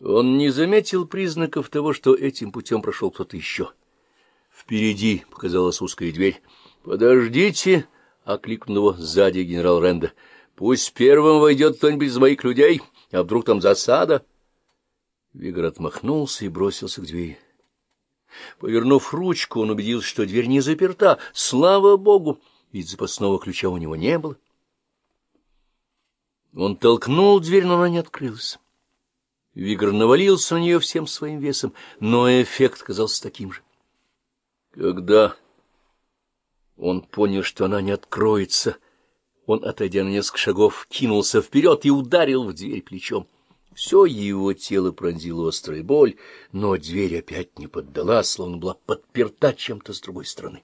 Он не заметил признаков того, что этим путем прошел кто-то еще. Впереди показалась узкая дверь. «Подождите!» — окликнул его сзади генерал Ренда. «Пусть первым войдет кто-нибудь из моих людей, а вдруг там засада?» Вигр отмахнулся и бросился к двери. Повернув ручку, он убедился, что дверь не заперта. Слава богу! Ведь запасного ключа у него не было. Он толкнул дверь, но она не открылась. Вигр навалился на нее всем своим весом, но эффект казался таким же. Когда он понял, что она не откроется, он, отойдя на несколько шагов, кинулся вперед и ударил в дверь плечом. Все его тело пронзило острая боль, но дверь опять не поддалась, словно была подперта чем-то с другой стороны.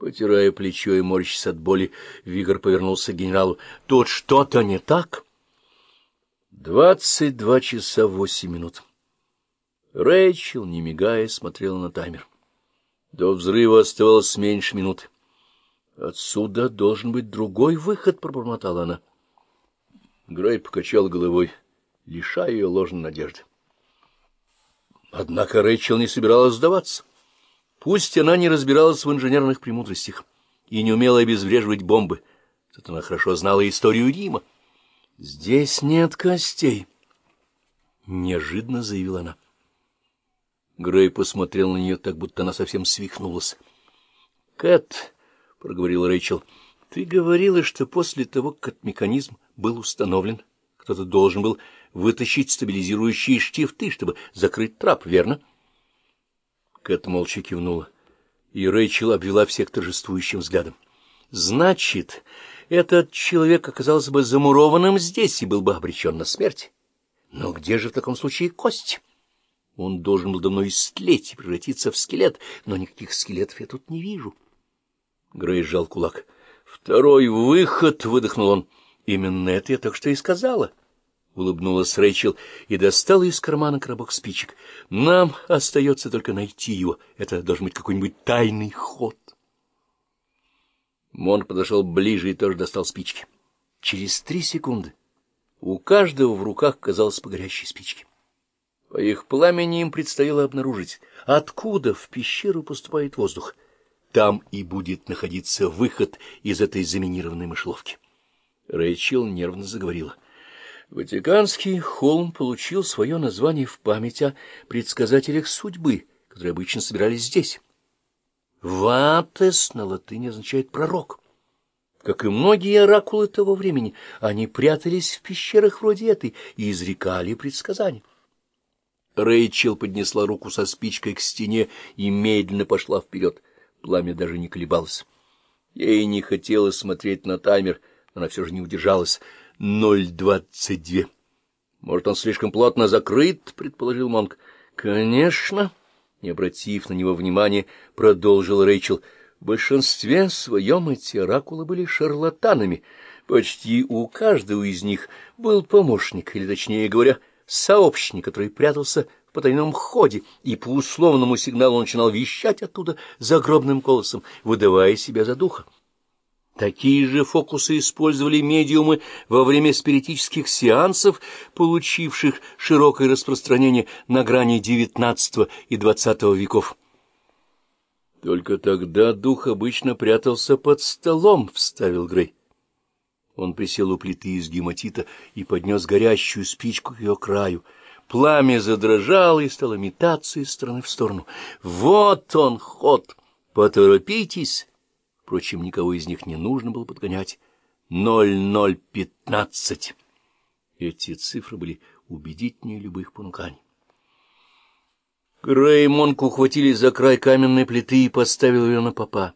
Потирая плечо и морщась от боли, Вигр повернулся к генералу. — Тут что-то не так? Двадцать два часа восемь минут. Рэйчел, не мигая, смотрела на таймер. До взрыва оставалось меньше минуты. «Отсюда должен быть другой выход», — пробормотала она. Грей покачал головой, лишая ее ложной надежды. Однако Рэйчел не собиралась сдаваться. Пусть она не разбиралась в инженерных премудростях и не умела обезвреживать бомбы, зато она хорошо знала историю Рима. — Здесь нет костей, — неожиданно заявила она. Грей посмотрел на нее так, будто она совсем свихнулась. — Кэт, — проговорил Рэйчел, — ты говорила, что после того, как механизм был установлен, кто-то должен был вытащить стабилизирующие штифты, чтобы закрыть трап, верно? Кэт молча кивнула, и Рэйчел обвела всех торжествующим взглядом. — Значит, этот человек оказался бы замурованным здесь и был бы обречен на смерть. Но где же в таком случае кость? Он должен был давно истлеть и превратиться в скелет, но никаких скелетов я тут не вижу. Грей сжал кулак. «Второй выход!» — выдохнул он. «Именно это я только что и сказала». Улыбнулась Рэйчел и достала из кармана коробок спичек. «Нам остается только найти его. Это должен быть какой-нибудь тайный ход». Мон подошел ближе и тоже достал спички. Через три секунды у каждого в руках казалось по горящей спичке. По их пламени им предстояло обнаружить, откуда в пещеру поступает воздух. Там и будет находиться выход из этой заминированной мышеловки. Рэйчел нервно заговорила. Ватиканский холм получил свое название в память о предсказателях судьбы, которые обычно собирались здесь. Ватес на латыни означает «пророк». Как и многие оракулы того времени, они прятались в пещерах вроде этой и изрекали предсказания. Рэйчел поднесла руку со спичкой к стене и медленно пошла вперед. Пламя даже не колебалось. Ей не хотелось смотреть на таймер, но она все же не удержалась. Ноль двадцать две. Может, он слишком плотно закрыт, — предположил Монк. — Конечно, — не обратив на него внимания, продолжил Рэйчел. В большинстве своем эти оракулы были шарлатанами. Почти у каждого из них был помощник, или, точнее говоря, — сообщник, который прятался в потайном ходе, и по условному сигналу начинал вещать оттуда загробным голосом, выдавая себя за духа. Такие же фокусы использовали медиумы во время спиритических сеансов, получивших широкое распространение на грани XIX и XX веков. Только тогда дух обычно прятался под столом, — вставил Грей. Он присел у плиты из гематита и поднес горящую спичку к ее краю. Пламя задрожало и стало метаться из стороны в сторону. «Вот он, ход! Поторопитесь!» Впрочем, никого из них не нужно было подгонять. «Ноль ноль пятнадцать!» Эти цифры были убедительнее любых понуканий. Грей Монку ухватились за край каменной плиты и поставил ее на попа.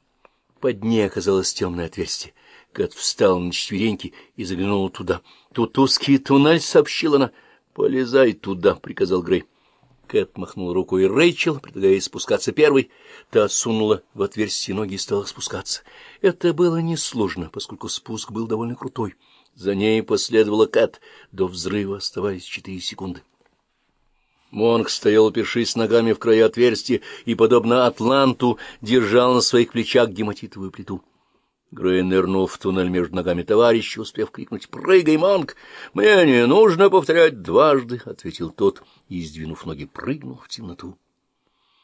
Под ней оказалось темное отверстие. Кэт встал на четвереньки и заглянул туда. — Тут узкий туннель, — сообщила она. — Полезай туда, — приказал Грей. Кэт махнул рукой Рэйчел, предлагая спускаться первой. Та сунула в отверстие ноги и стала спускаться. Это было несложно, поскольку спуск был довольно крутой. За ней последовала Кэт. До взрыва оставались четыре секунды. Монг стоял, упершись ногами в края отверстия, и, подобно Атланту, держал на своих плечах гематитовую плиту. Грей нырнул в туннель между ногами товарища, успев крикнуть «Прыгай, Манг! Мне не нужно повторять дважды!» — ответил тот и, сдвинув ноги, прыгнул в темноту.